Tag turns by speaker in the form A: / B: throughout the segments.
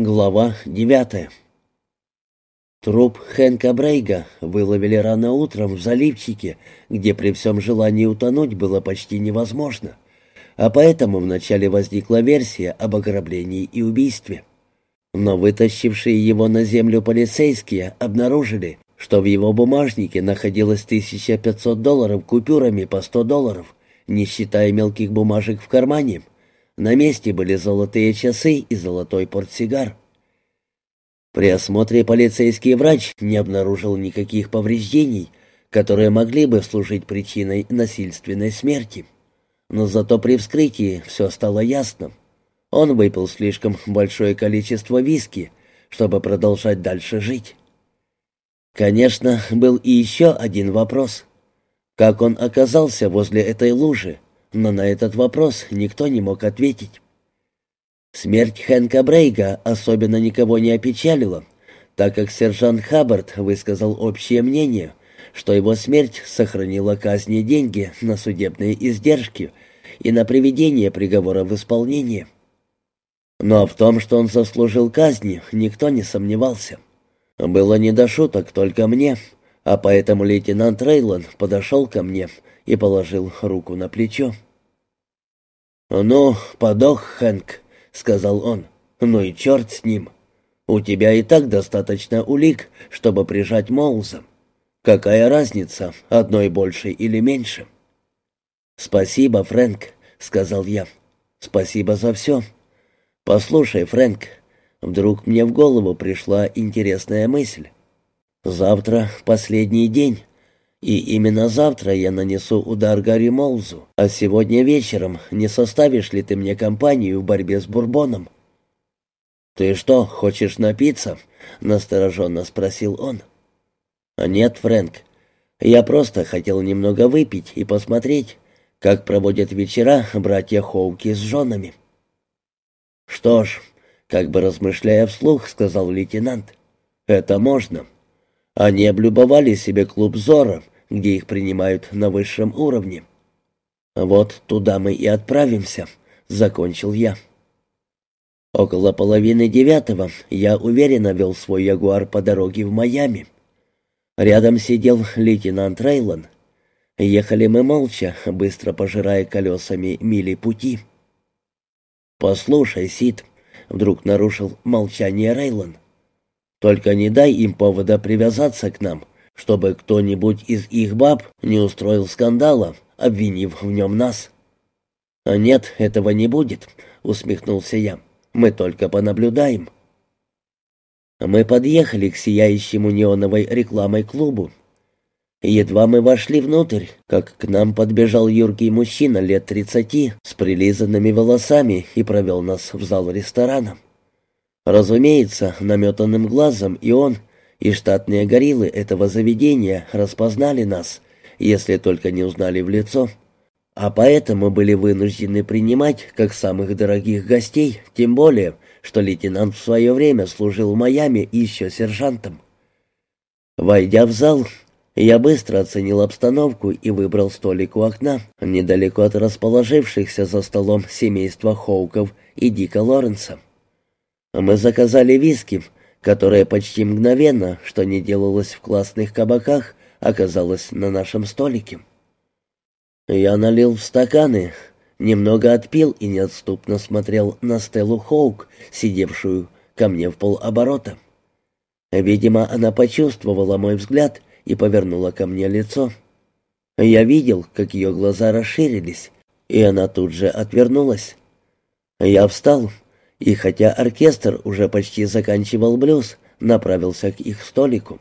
A: Глава девятая Труп Хэнка Брейга выловили рано утром в заливчике, где при всем желании утонуть было почти невозможно, а поэтому вначале возникла версия об ограблении и убийстве. Но вытащившие его на землю полицейские обнаружили, что в его бумажнике находилось 1500 долларов купюрами по 100 долларов, не считая мелких бумажек в кармане — на месте были золотые часы и золотой портсигар. При осмотре полицейский врач не обнаружил никаких повреждений, которые могли бы служить причиной насильственной смерти. Но зато при вскрытии все стало ясно. Он выпил слишком большое количество виски, чтобы продолжать дальше жить. Конечно, был и еще один вопрос. Как он оказался возле этой лужи, но на этот вопрос никто не мог ответить. Смерть Хэнка Брейга особенно никого не опечалила, так как сержант Хаббард высказал общее мнение, что его смерть сохранила казни деньги на судебные издержки и на приведение приговора в исполнение. Но в том, что он заслужил казни, никто не сомневался. Было не до шуток только мне, а поэтому лейтенант Рейланд подошел ко мне и положил руку на плечо. «Ну, подох, Хэнк», — сказал он. «Ну и черт с ним. У тебя и так достаточно улик, чтобы прижать Моуза. Какая разница, одной больше или меньше?» «Спасибо, Фрэнк», — сказал я. «Спасибо за все. Послушай, Фрэнк, вдруг мне в голову пришла интересная мысль. Завтра последний день, и именно завтра я нанесу удар Гарри Молзу. А сегодня вечером не составишь ли ты мне компанию в борьбе с Бурбоном?» «Ты что, хочешь напиться?» — настороженно спросил он. «Нет, Фрэнк, я просто хотел немного выпить и посмотреть, как проводят вечера братья Хоуки с женами». «Что ж», — как бы размышляя вслух, сказал лейтенант, — «это можно». Они облюбовали себе клуб «Зора», где их принимают на высшем уровне. «Вот туда мы и отправимся», — закончил я. Около половины девятого я уверенно вел свой ягуар по дороге в Майами. Рядом сидел лейтенант Рейлон. Ехали мы молча, быстро пожирая колесами мили пути. «Послушай, Сид», — вдруг нарушил молчание Рейлон, — только не дай им повода привязаться к нам, чтобы кто-нибудь из их баб не устроил скандала, обвинив в нем нас». «А нет, этого не будет», — усмехнулся я. «Мы только понаблюдаем». Мы подъехали к сияющему неоновой рекламой клубу. Едва мы вошли внутрь, как к нам подбежал юркий мужчина лет тридцати с прилизанными волосами и провел нас в зал ресторана. Разумеется, наметанным глазом и он, и штатные гориллы этого заведения распознали нас, если только не узнали в лицо. А поэтому были вынуждены принимать как самых дорогих гостей, тем более, что лейтенант в свое время служил в Майами еще сержантом. Войдя в зал, я быстро оценил обстановку и выбрал столик у окна, недалеко от расположившихся за столом семейства Хоуков и Дика Лоренса. Мы заказали виски, которое почти мгновенно, что не делалось в классных кабаках, оказалось на нашем столике. Я налил в стаканы, немного отпил и неотступно смотрел на Стеллу Хоук, сидевшую ко мне в полоборота. Видимо, она почувствовала мой взгляд и повернула ко мне лицо. Я видел, как ее глаза расширились, и она тут же отвернулась. Я встал, и хотя оркестр уже почти заканчивал блюз, направился к их столику.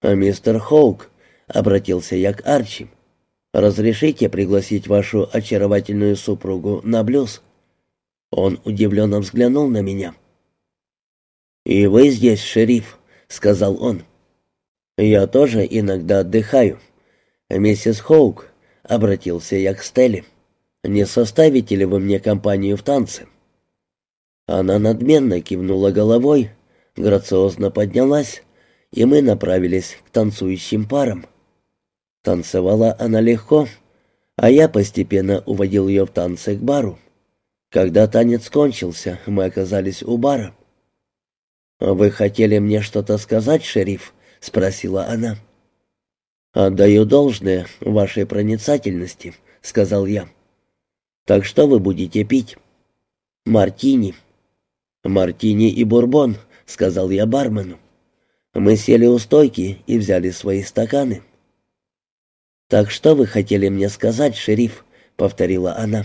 A: «А мистер Хоук», — обратился я к Арчи, — «разрешите пригласить вашу очаровательную супругу на блюз?» Он удивленно взглянул на меня. «И вы здесь, шериф», — сказал он. «Я тоже иногда отдыхаю. Миссис Хоук», — обратился я к Стелле, — «не составите ли вы мне компанию в танце?» Она надменно кивнула головой, грациозно поднялась, и мы направились к танцующим парам. Танцевала она легко, а я постепенно уводил ее в танцы к бару. Когда танец кончился, мы оказались у бара. «Вы хотели мне что-то сказать, шериф?» — спросила она. «Отдаю должное вашей проницательности», — сказал я. «Так что вы будете пить?» «Мартини». «Мартини и бурбон», — сказал я бармену. Мы сели у стойки и взяли свои стаканы. «Так что вы хотели мне сказать, шериф?» — повторила она.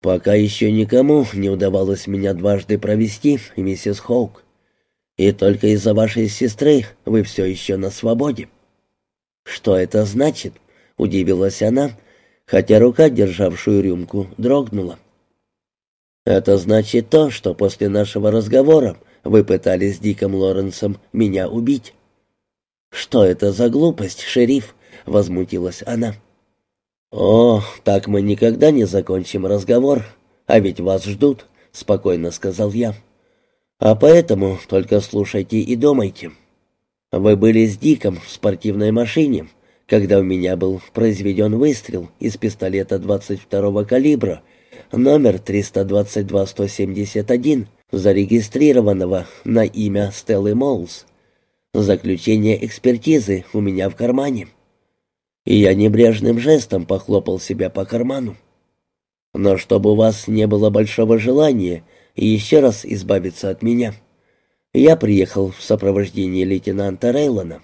A: «Пока еще никому не удавалось меня дважды провести, миссис Хоук. И только из-за вашей сестры вы все еще на свободе». «Что это значит?» — удивилась она, хотя рука, державшую рюмку, дрогнула. «Это значит то, что после нашего разговора вы пытались с Диком Лоренсом меня убить». «Что это за глупость, шериф?» — возмутилась она. «О, так мы никогда не закончим разговор, а ведь вас ждут», — спокойно сказал я. «А поэтому только слушайте и думайте. Вы были с Диком в спортивной машине, когда у меня был произведен выстрел из пистолета 22-го калибра, номер 322-171, зарегистрированного на имя Стеллы Моулс. Заключение экспертизы у меня в кармане» и я небрежным жестом похлопал себя по карману. Но чтобы у вас не было большого желания еще раз избавиться от меня, я приехал в сопровождении лейтенанта Рейлона.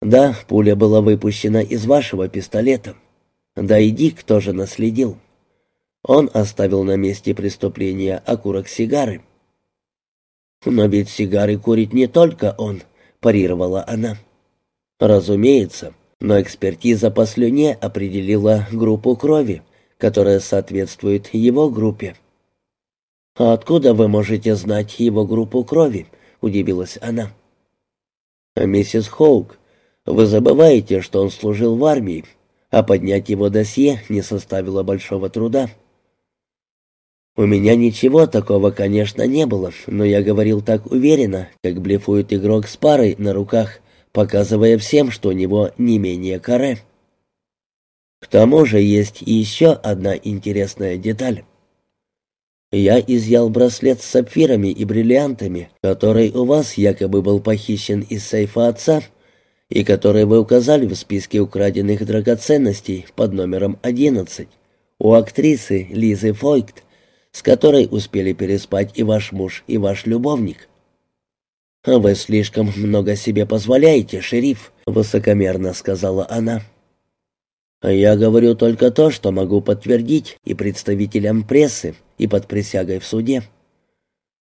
A: Да, пуля была выпущена из вашего пистолета. Да и Дик тоже наследил. Он оставил на месте преступления окурок сигары. «Но ведь сигары курит не только он», — парировала она. «Разумеется, но экспертиза по слюне определила группу крови, которая соответствует его группе. «А откуда вы можете знать его группу крови?» — удивилась она. «Миссис Хоук, вы забываете, что он служил в армии, а поднять его досье не составило большого труда». «У меня ничего такого, конечно, не было, но я говорил так уверенно, как блефует игрок с парой на руках, показывая всем, что у него не менее каре. К тому же есть еще одна интересная деталь. Я изъял браслет с сапфирами и бриллиантами, который у вас якобы был похищен из сейфа отца, и который вы указали в списке украденных драгоценностей под номером 11 у актрисы Лизы Фойкт, с которой успели переспать и ваш муж, и ваш любовник. «Вы слишком много себе позволяете, шериф», — высокомерно сказала она. «Я говорю только то, что могу подтвердить и представителям прессы, и под присягой в суде.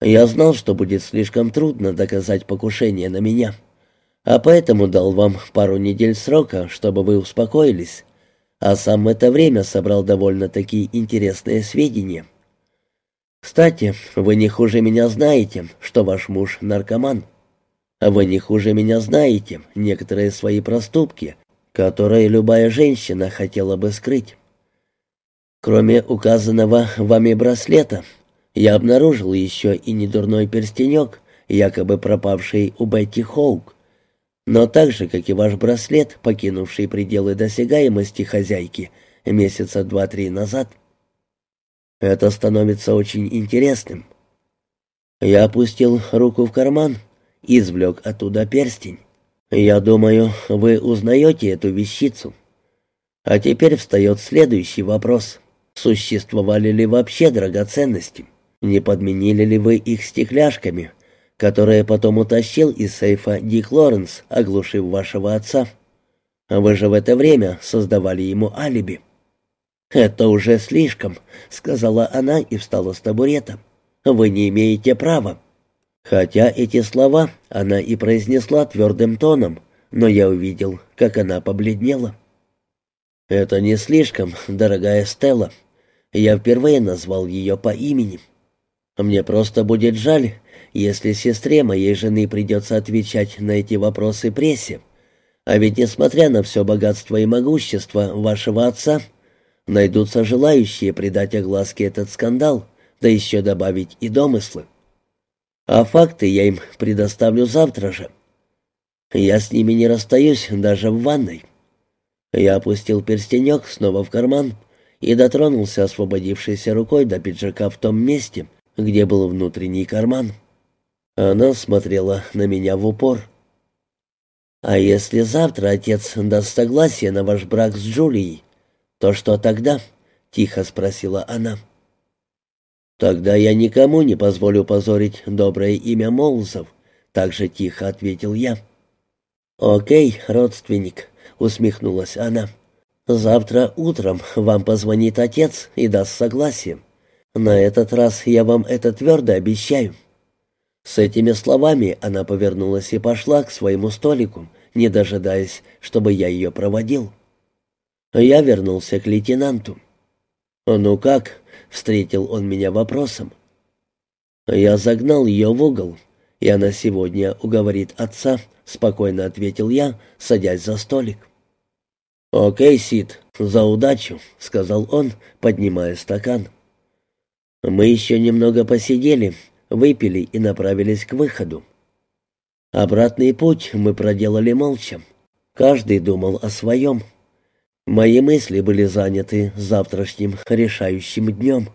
A: Я знал, что будет слишком трудно доказать покушение на меня, а поэтому дал вам пару недель срока, чтобы вы успокоились, а сам в это время собрал довольно-таки интересные сведения». Кстати, вы не хуже меня знаете, что ваш муж наркоман. Вы не хуже меня знаете некоторые свои проступки, которые любая женщина хотела бы скрыть. Кроме указанного вами браслета, я обнаружил еще и недурной перстенек, якобы пропавший у Бетти Хоук, но так же, как и ваш браслет, покинувший пределы досягаемости хозяйки месяца два-три назад. Это становится очень интересным. Я опустил руку в карман и извлек оттуда перстень. Я думаю, вы узнаете эту вещицу. А теперь встает следующий вопрос. Существовали ли вообще драгоценности? Не подменили ли вы их стекляшками, которые потом утащил из сейфа Дик Лоренс, оглушив вашего отца? Вы же в это время создавали ему алиби. «Это уже слишком», — сказала она и встала с табурета. «Вы не имеете права». Хотя эти слова она и произнесла твердым тоном, но я увидел, как она побледнела. «Это не слишком, дорогая Стелла. Я впервые назвал ее по имени. Мне просто будет жаль, если сестре моей жены придется отвечать на эти вопросы прессе. А ведь, несмотря на все богатство и могущество вашего отца, — Найдутся желающие придать огласке этот скандал, да еще добавить и домыслы. А факты я им предоставлю завтра же. Я с ними не расстаюсь даже в ванной. Я опустил перстенек снова в карман и дотронулся освободившейся рукой до пиджака в том месте, где был внутренний карман. Она смотрела на меня в упор. «А если завтра отец даст согласие на ваш брак с Джулией, то что тогда?» — тихо спросила она. «Тогда я никому не позволю позорить доброе имя Молзов», — так же тихо ответил я. «Окей, родственник», — усмехнулась она. «Завтра утром вам позвонит отец и даст согласие. На этот раз я вам это твердо обещаю». С этими словами она повернулась и пошла к своему столику, не дожидаясь, чтобы я ее проводил. Я вернулся к лейтенанту. «Ну как?» — встретил он меня вопросом. «Я загнал ее в угол, и она сегодня уговорит отца», — спокойно ответил я, садясь за столик. «Окей, Сид, за удачу», — сказал он, поднимая стакан. Мы еще немного посидели, выпили и направились к выходу. Обратный путь мы проделали молча. Каждый думал о своем. Мои мысли были заняты завтрашним решающим днем.